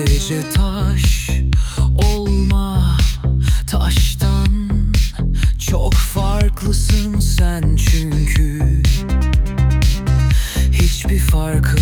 Bence taş olma taştan Çok farklısın sen çünkü Hiçbir farkı